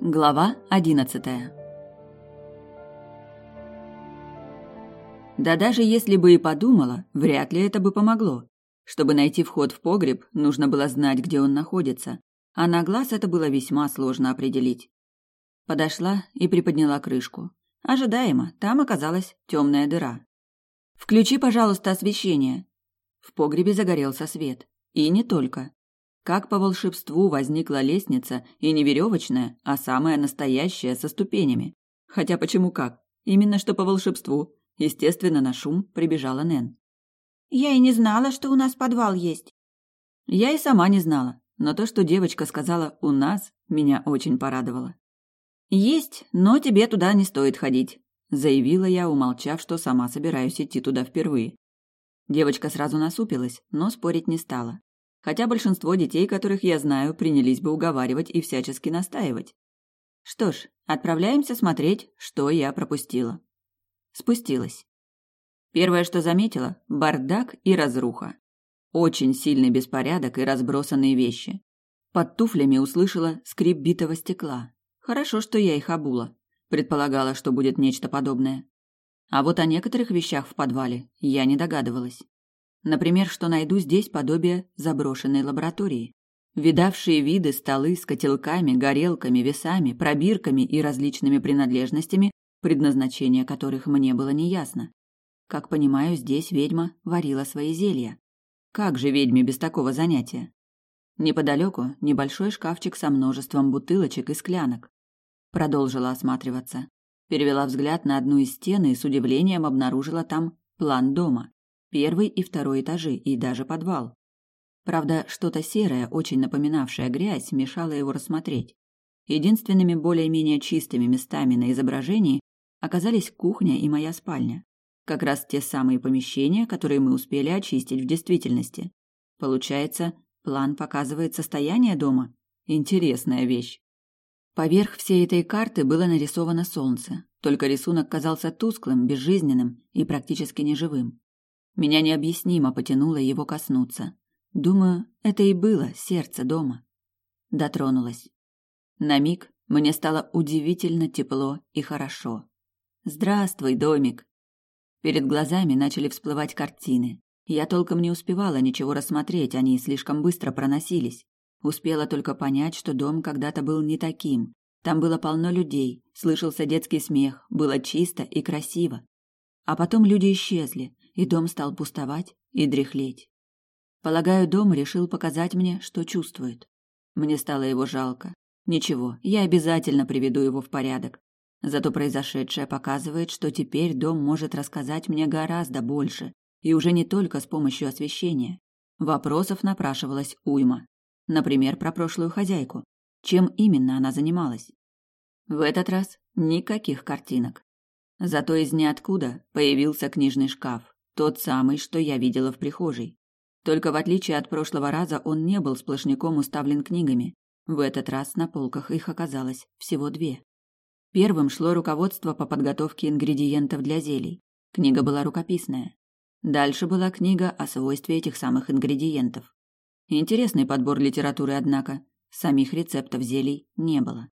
Глава одиннадцатая Да даже если бы и подумала, вряд ли это бы помогло. Чтобы найти вход в погреб, нужно было знать, где он находится, а на глаз это было весьма сложно определить. Подошла и приподняла крышку. Ожидаемо, там оказалась темная дыра. «Включи, пожалуйста, освещение». В погребе загорелся свет. И не только. Как по волшебству возникла лестница, и не веревочная, а самая настоящая, со ступенями. Хотя почему как? Именно что по волшебству. Естественно, на шум прибежала Нэн. «Я и не знала, что у нас подвал есть». Я и сама не знала, но то, что девочка сказала «у нас», меня очень порадовало. «Есть, но тебе туда не стоит ходить», — заявила я, умолчав, что сама собираюсь идти туда впервые. Девочка сразу насупилась, но спорить не стала хотя большинство детей, которых я знаю, принялись бы уговаривать и всячески настаивать. Что ж, отправляемся смотреть, что я пропустила. Спустилась. Первое, что заметила – бардак и разруха. Очень сильный беспорядок и разбросанные вещи. Под туфлями услышала скрип битого стекла. Хорошо, что я их обула. Предполагала, что будет нечто подобное. А вот о некоторых вещах в подвале я не догадывалась. Например, что найду здесь подобие заброшенной лаборатории. Видавшие виды столы с котелками, горелками, весами, пробирками и различными принадлежностями, предназначение которых мне было неясно. Как понимаю, здесь ведьма варила свои зелья. Как же ведьме без такого занятия? Неподалеку небольшой шкафчик со множеством бутылочек и склянок. Продолжила осматриваться. Перевела взгляд на одну из стен и с удивлением обнаружила там план дома. Первый и второй этажи, и даже подвал. Правда, что-то серое, очень напоминавшее грязь, мешало его рассмотреть. Единственными более-менее чистыми местами на изображении оказались кухня и моя спальня. Как раз те самые помещения, которые мы успели очистить в действительности. Получается, план показывает состояние дома? Интересная вещь. Поверх всей этой карты было нарисовано солнце, только рисунок казался тусклым, безжизненным и практически неживым. Меня необъяснимо потянуло его коснуться. Думаю, это и было сердце дома. Дотронулась. На миг мне стало удивительно тепло и хорошо. Здравствуй, домик. Перед глазами начали всплывать картины. Я толком не успевала ничего рассмотреть, они слишком быстро проносились. Успела только понять, что дом когда-то был не таким. Там было полно людей, слышался детский смех, было чисто и красиво. А потом люди исчезли, и дом стал пустовать и дряхлеть. Полагаю, дом решил показать мне, что чувствует. Мне стало его жалко. Ничего, я обязательно приведу его в порядок. Зато произошедшее показывает, что теперь дом может рассказать мне гораздо больше, и уже не только с помощью освещения. Вопросов напрашивалось уйма. Например, про прошлую хозяйку. Чем именно она занималась? В этот раз никаких картинок. Зато из ниоткуда появился книжный шкаф, тот самый, что я видела в прихожей. Только в отличие от прошлого раза он не был сплошняком уставлен книгами. В этот раз на полках их оказалось всего две. Первым шло руководство по подготовке ингредиентов для зелий. Книга была рукописная. Дальше была книга о свойстве этих самых ингредиентов. Интересный подбор литературы, однако. Самих рецептов зелий не было.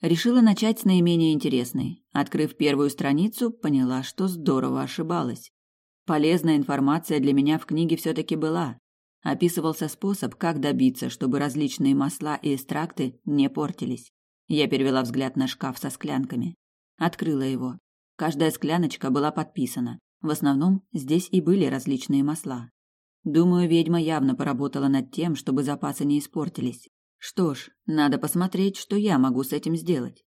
Решила начать с наименее интересной. Открыв первую страницу, поняла, что здорово ошибалась. Полезная информация для меня в книге все-таки была. Описывался способ, как добиться, чтобы различные масла и экстракты не портились. Я перевела взгляд на шкаф со склянками. Открыла его. Каждая скляночка была подписана. В основном здесь и были различные масла. Думаю, ведьма явно поработала над тем, чтобы запасы не испортились. Что ж, надо посмотреть, что я могу с этим сделать.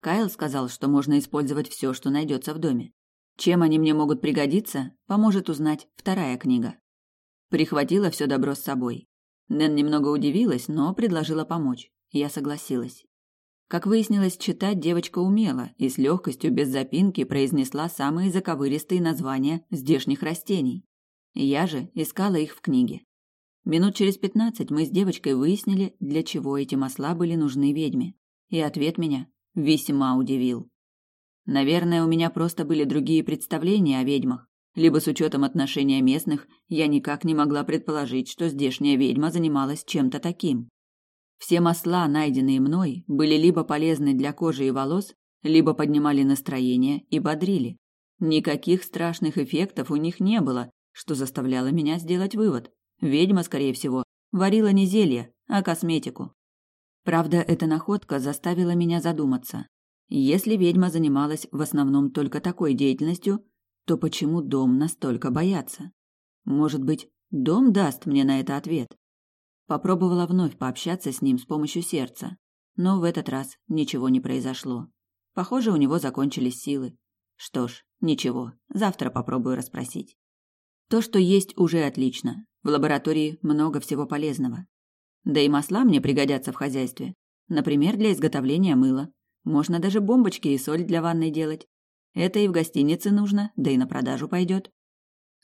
Кайл сказал, что можно использовать все, что найдется в доме. Чем они мне могут пригодиться, поможет узнать вторая книга. Прихватила все добро с собой. Нэн немного удивилась, но предложила помочь. Я согласилась. Как выяснилось, читать девочка умела и с легкостью, без запинки, произнесла самые заковыристые названия здешних растений. Я же искала их в книге. Минут через пятнадцать мы с девочкой выяснили, для чего эти масла были нужны ведьме. И ответ меня весьма удивил. Наверное, у меня просто были другие представления о ведьмах, либо с учетом отношения местных я никак не могла предположить, что здешняя ведьма занималась чем-то таким. Все масла, найденные мной, были либо полезны для кожи и волос, либо поднимали настроение и бодрили. Никаких страшных эффектов у них не было, что заставляло меня сделать вывод. Ведьма, скорее всего, варила не зелье, а косметику. Правда, эта находка заставила меня задуматься. Если ведьма занималась в основном только такой деятельностью, то почему дом настолько боятся? Может быть, дом даст мне на это ответ? Попробовала вновь пообщаться с ним с помощью сердца, но в этот раз ничего не произошло. Похоже, у него закончились силы. Что ж, ничего, завтра попробую расспросить. То, что есть, уже отлично. В лаборатории много всего полезного. Да и масла мне пригодятся в хозяйстве. Например, для изготовления мыла. Можно даже бомбочки и соль для ванной делать. Это и в гостинице нужно, да и на продажу пойдет.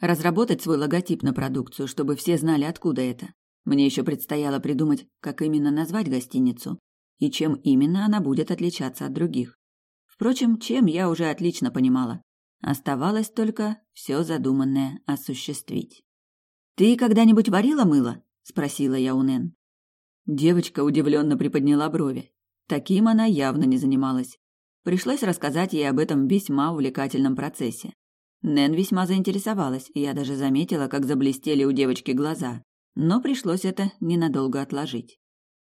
Разработать свой логотип на продукцию, чтобы все знали, откуда это. Мне еще предстояло придумать, как именно назвать гостиницу и чем именно она будет отличаться от других. Впрочем, чем я уже отлично понимала. Оставалось только все задуманное осуществить. «Ты когда-нибудь варила мыло?» – спросила я у Нэн. Девочка удивленно приподняла брови. Таким она явно не занималась. Пришлось рассказать ей об этом весьма увлекательном процессе. Нэн весьма заинтересовалась, и я даже заметила, как заблестели у девочки глаза. Но пришлось это ненадолго отложить.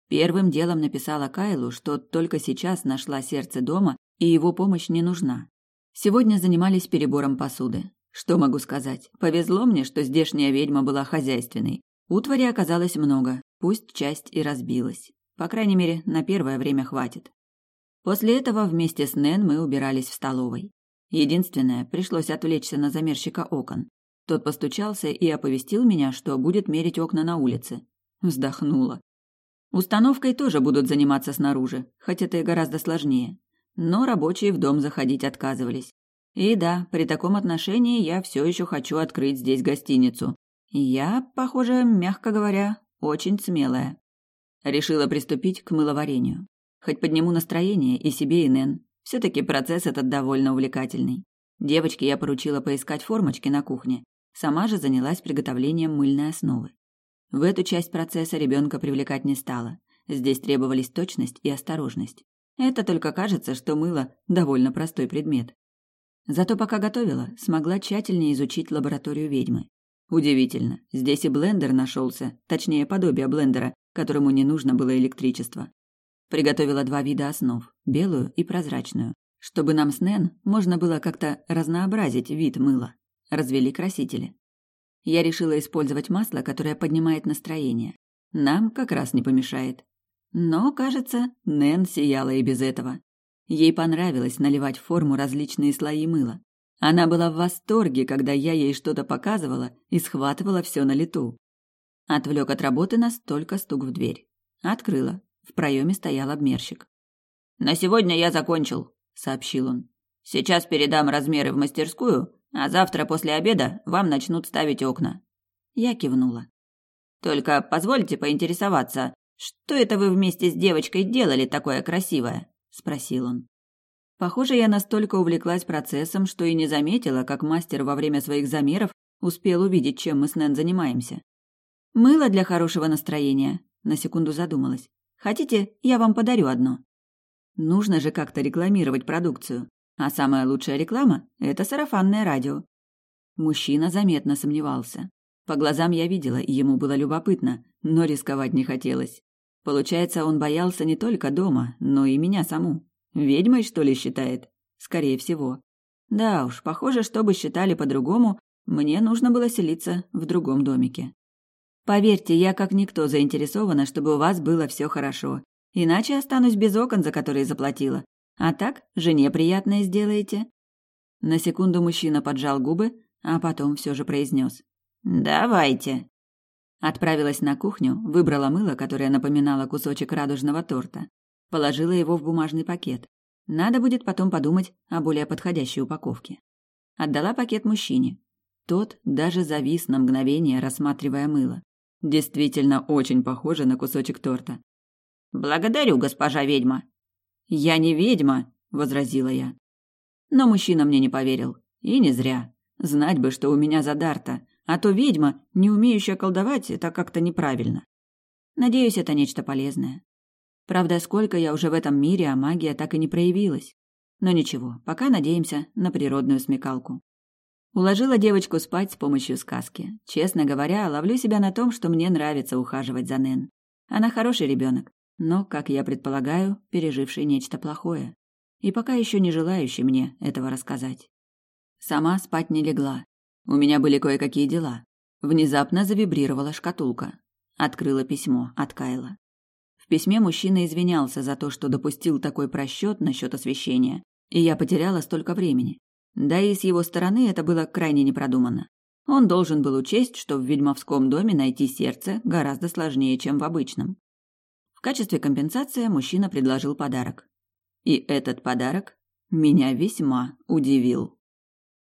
Первым делом написала Кайлу, что только сейчас нашла сердце дома, и его помощь не нужна. Сегодня занимались перебором посуды. Что могу сказать? Повезло мне, что здешняя ведьма была хозяйственной. Утвари оказалось много, пусть часть и разбилась. По крайней мере, на первое время хватит. После этого вместе с Нэн мы убирались в столовой. Единственное, пришлось отвлечься на замерщика окон. Тот постучался и оповестил меня, что будет мерить окна на улице. Вздохнула. Установкой тоже будут заниматься снаружи, хоть это и гораздо сложнее. Но рабочие в дом заходить отказывались. И да, при таком отношении я все еще хочу открыть здесь гостиницу. Я, похоже, мягко говоря, очень смелая. Решила приступить к мыловарению. Хоть подниму настроение и себе, и Нэн. Все-таки процесс этот довольно увлекательный. Девочке я поручила поискать формочки на кухне. Сама же занялась приготовлением мыльной основы. В эту часть процесса ребенка привлекать не стала. Здесь требовались точность и осторожность. Это только кажется, что мыло – довольно простой предмет. Зато пока готовила, смогла тщательнее изучить лабораторию ведьмы. Удивительно, здесь и блендер нашелся, точнее подобие блендера, которому не нужно было электричество. Приготовила два вида основ – белую и прозрачную, чтобы нам с Нэн можно было как-то разнообразить вид мыла. Развели красители. Я решила использовать масло, которое поднимает настроение. Нам как раз не помешает. Но, кажется, Нэн сияла и без этого. Ей понравилось наливать в форму различные слои мыла. Она была в восторге, когда я ей что-то показывала и схватывала все на лету. Отвлек от работы нас только стук в дверь. Открыла. В проеме стоял обмерщик. «На сегодня я закончил», — сообщил он. «Сейчас передам размеры в мастерскую, а завтра после обеда вам начнут ставить окна». Я кивнула. «Только позвольте поинтересоваться, что это вы вместе с девочкой делали такое красивое?» — спросил он. Похоже, я настолько увлеклась процессом, что и не заметила, как мастер во время своих замеров успел увидеть, чем мы с Нэн занимаемся. Мыло для хорошего настроения. На секунду задумалась. Хотите, я вам подарю одно? Нужно же как-то рекламировать продукцию. А самая лучшая реклама – это сарафанное радио. Мужчина заметно сомневался. По глазам я видела, и ему было любопытно, но рисковать не хотелось. Получается, он боялся не только дома, но и меня саму. Ведьмой, что ли, считает? Скорее всего. Да уж, похоже, чтобы считали по-другому, мне нужно было селиться в другом домике. Поверьте, я как никто заинтересована, чтобы у вас было все хорошо. Иначе останусь без окон, за которые заплатила. А так, жене приятное сделаете. На секунду мужчина поджал губы, а потом все же произнес: «Давайте». Отправилась на кухню, выбрала мыло, которое напоминало кусочек радужного торта, Положила его в бумажный пакет. Надо будет потом подумать о более подходящей упаковке. Отдала пакет мужчине. Тот даже завис на мгновение, рассматривая мыло. Действительно очень похоже на кусочек торта. «Благодарю, госпожа ведьма». «Я не ведьма», — возразила я. Но мужчина мне не поверил. И не зря. Знать бы, что у меня за дарта. А то ведьма, не умеющая колдовать, это как-то неправильно. Надеюсь, это нечто полезное. Правда, сколько я уже в этом мире, а магия так и не проявилась. Но ничего, пока надеемся на природную смекалку. Уложила девочку спать с помощью сказки. Честно говоря, ловлю себя на том, что мне нравится ухаживать за Нэн. Она хороший ребенок, но, как я предполагаю, переживший нечто плохое. И пока еще не желающий мне этого рассказать. Сама спать не легла. У меня были кое-какие дела. Внезапно завибрировала шкатулка. Открыла письмо от Кайла. В письме мужчина извинялся за то, что допустил такой просчет насчет освещения, и я потеряла столько времени. Да и с его стороны это было крайне непродуманно. Он должен был учесть, что в ведьмовском доме найти сердце гораздо сложнее, чем в обычном. В качестве компенсации мужчина предложил подарок. И этот подарок меня весьма удивил.